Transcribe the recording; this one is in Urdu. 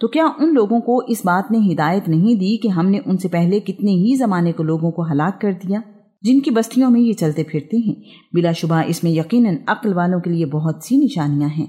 تو کیا ان لوگوں کو اس بات نے ہدایت نہیں دی کہ ہم نے ان سے پہلے کتنے ہی زمانے کے لوگوں کو ہلاک کر دیا؟ جن کی بستیوں میں یہ چلتے پھرتے ہیں۔ بلا شبہ اس میں یقیناً عقل والوں کے لیے بہت سی نشانیاں ہیں۔